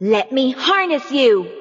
Let me harness you!